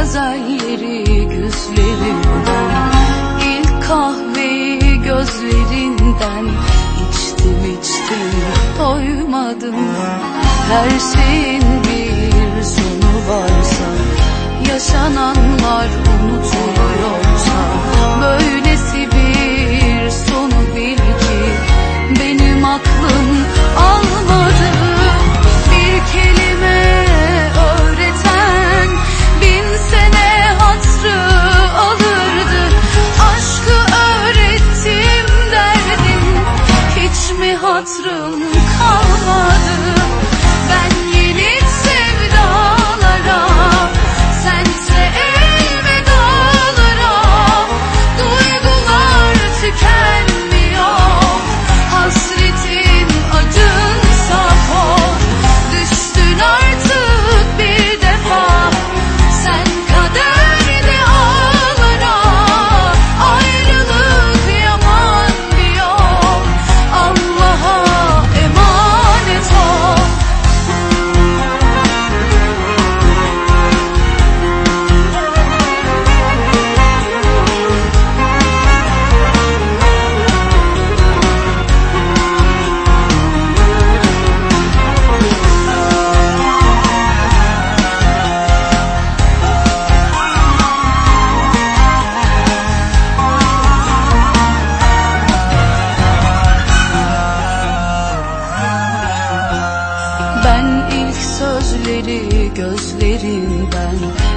gazelleri gözlerinden İlk kahveyi gözlerinden içtim içtim doymadım. Her şeyin bir sonu varsa yaşananlar hatırını renkli gözlerinden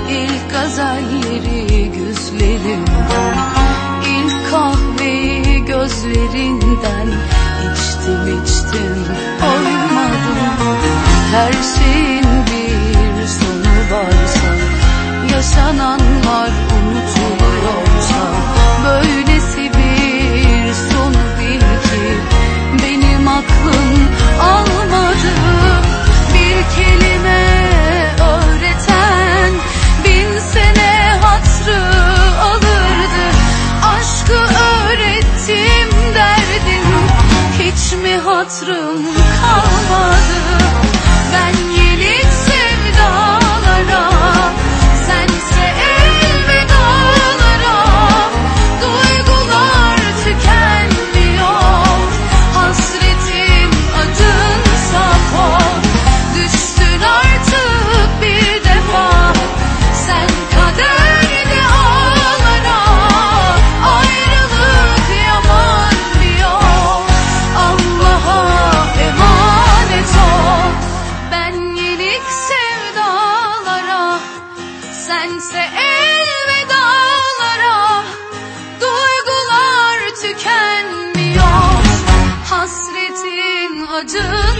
ilk gazelleri gözlerinden ilk kahveyi gözlerinden içtim içtim doymadım. Her şeyi true Kimse elvedalara duygular tükenmiyor. Hasretin acı